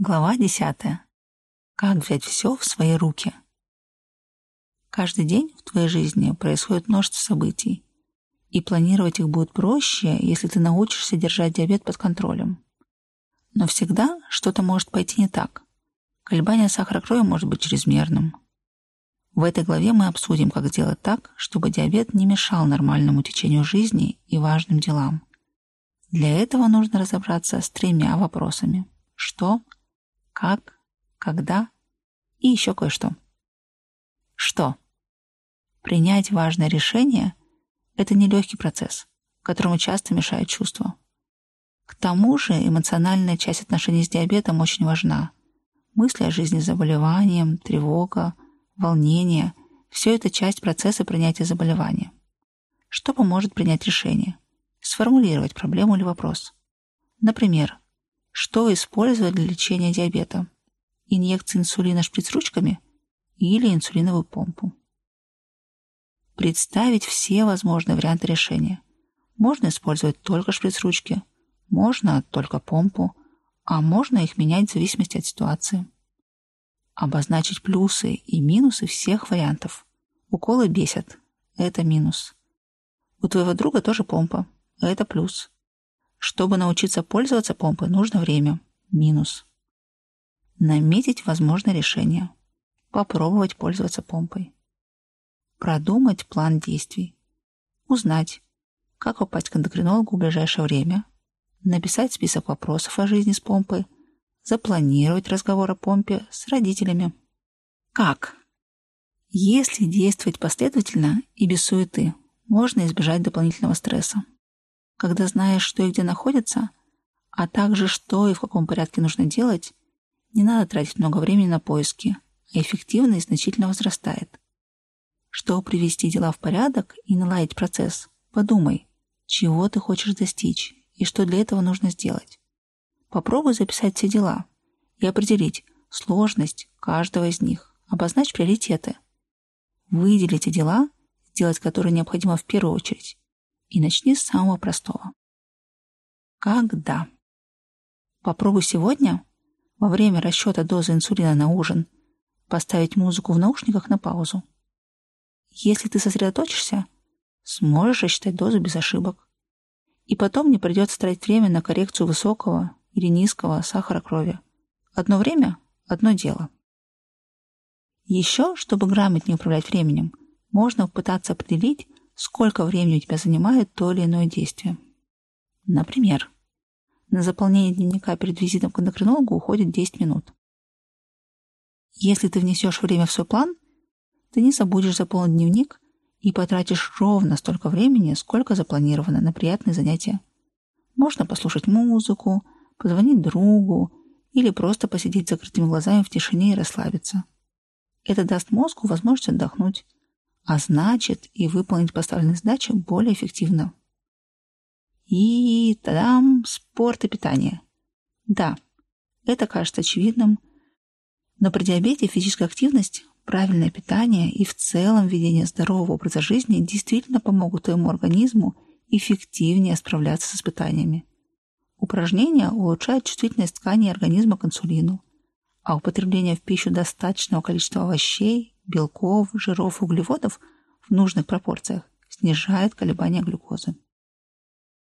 Глава 10. Как взять все в свои руки? Каждый день в твоей жизни происходит множество событий, и планировать их будет проще, если ты научишься держать диабет под контролем. Но всегда что-то может пойти не так. Колебание сахара крови может быть чрезмерным. В этой главе мы обсудим, как сделать так, чтобы диабет не мешал нормальному течению жизни и важным делам. Для этого нужно разобраться с тремя вопросами. Что – как, когда и еще кое-что. Что? Принять важное решение – это нелегкий процесс, которому часто мешают чувства. К тому же эмоциональная часть отношений с диабетом очень важна. Мысли о жизни с заболеванием, тревога, волнение – все это часть процесса принятия заболевания. Что поможет принять решение? Сформулировать проблему или вопрос. Например, что использовать для лечения диабета? Инъекции инсулина шприц-ручками или инсулиновую помпу? Представить все возможные варианты решения. Можно использовать только шприц-ручки, можно только помпу, а можно их менять в зависимости от ситуации. Обозначить плюсы и минусы всех вариантов. Уколы бесят. Это минус. У твоего друга тоже помпа. Это плюс. Чтобы научиться пользоваться помпой, нужно время. Минус. Наметить возможное решение. Попробовать пользоваться помпой. Продумать план действий. Узнать, как попасть к эндокринологу в ближайшее время. Написать список вопросов о жизни с помпой. Запланировать разговор о помпе с родителями. Как? Если действовать последовательно и без суеты, можно избежать дополнительного стресса когда знаешь, что и где находится, а также что и в каком порядке нужно делать, не надо тратить много времени на поиски, а эффективность значительно возрастает. Чтобы привести дела в порядок и наладить процесс, подумай, чего ты хочешь достичь и что для этого нужно сделать. Попробуй записать все дела и определить сложность каждого из них, обозначь приоритеты. Выделите дела, сделать которые необходимо в первую очередь, и начни с самого простого. Когда? Попробуй сегодня, во время расчета дозы инсулина на ужин, поставить музыку в наушниках на паузу. Если ты сосредоточишься, сможешь рассчитать дозу без ошибок. И потом не придется тратить время на коррекцию высокого или низкого сахара крови. Одно время – одно дело. Еще, чтобы грамотнее управлять временем, можно попытаться определить, сколько времени у тебя занимает то или иное действие. Например, на заполнение дневника перед визитом к эндокринологу уходит 10 минут. Если ты внесешь время в свой план, ты не забудешь заполнить дневник и потратишь ровно столько времени, сколько запланировано на приятные занятия. Можно послушать музыку, позвонить другу или просто посидеть с закрытыми глазами в тишине и расслабиться. Это даст мозгу возможность отдохнуть, а значит и выполнить поставленные задачи более эффективно. И тадам, спорт и питание. Да, это кажется очевидным, но при диабете физическая активность, правильное питание и в целом ведение здорового образа жизни действительно помогут твоему организму эффективнее справляться с испытаниями. Упражнения улучшают чувствительность тканей организма к инсулину, а употребление в пищу достаточного количества овощей, белков, жиров, углеводов в нужных пропорциях снижает колебания глюкозы.